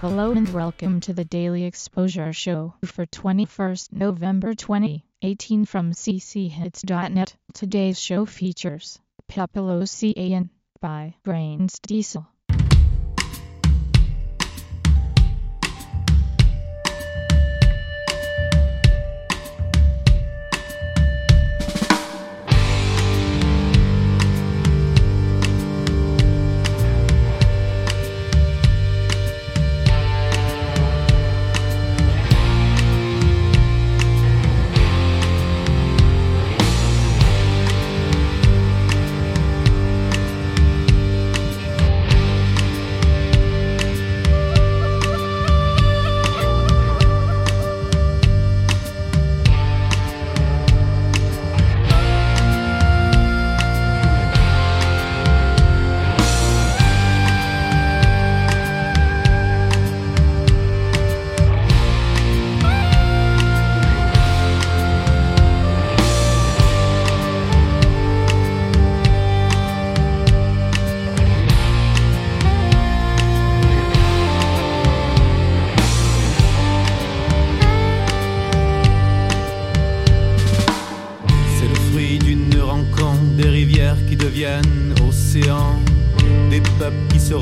Hello and welcome to the Daily Exposure Show for 21st November 2018 from cchits.net. Today's show features Papillocian by Brains Diesel.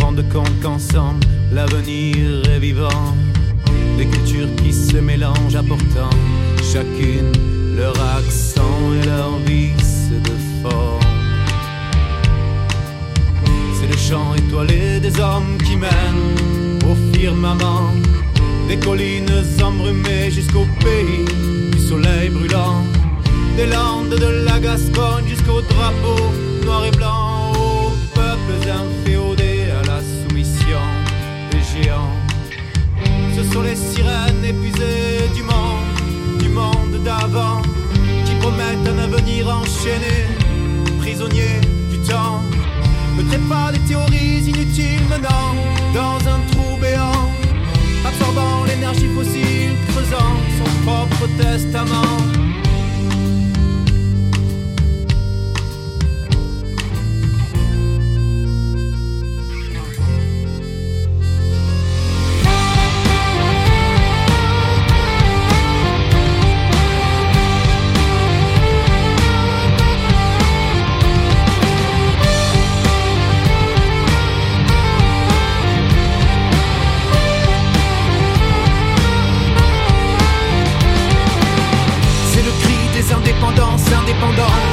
Rendent compte qu'ensemble l'avenir est vivant, des cultures qui se mélangent apportant chacune leur accent et leur vice de forme. C'est le chant étoilé des hommes qui mènent au firmament, des collines embrumées jusqu'au pays du soleil brûlant. Des landes de la Gascogne jusqu'au drapeau noir et blanc, prisonniers du temps. Ne traite pas des théories inutiles menant dans un trou béant, absorbant l'énergie fossile, creusant son propre testament. Indépendances,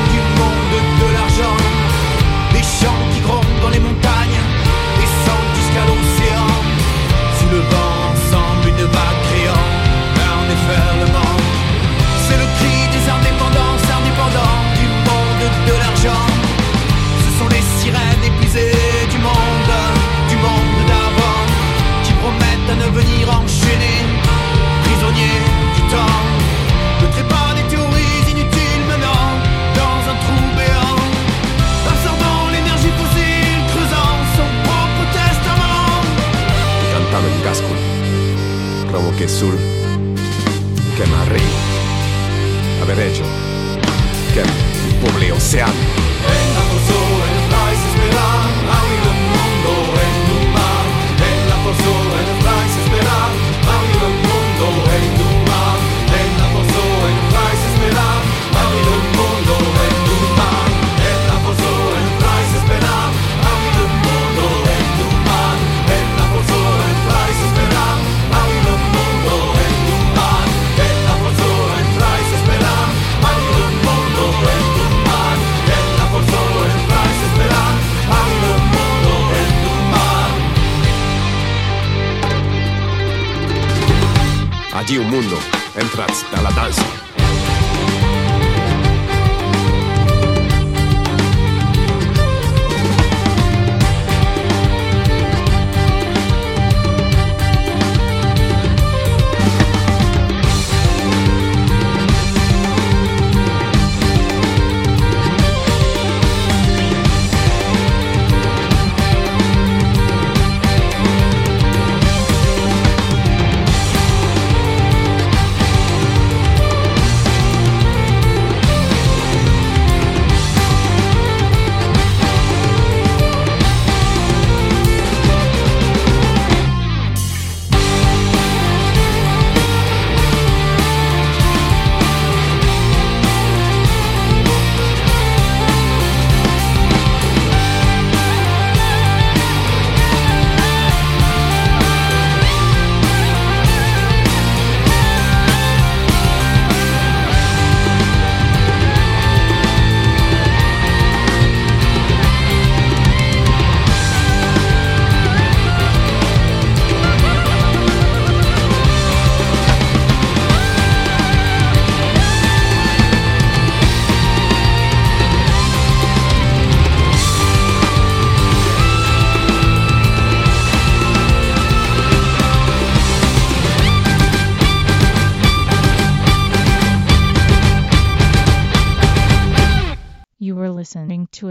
que sur, que marí, haber hecho. Que mi pobre océano venga Allí un mundo entrats de la.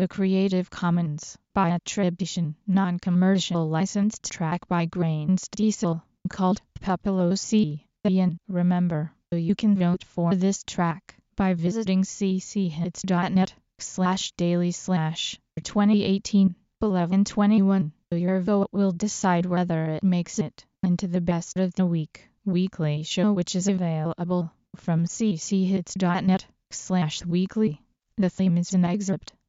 A Creative Commons by attribution, non-commercial licensed track by Grains Diesel called Pupilo C. Ian, Remember, you can vote for this track by visiting cchits.net slash daily slash 2018 1121. Your vote will decide whether it makes it into the best of the week weekly show which is available from cchits.net slash weekly. The theme is an excerpt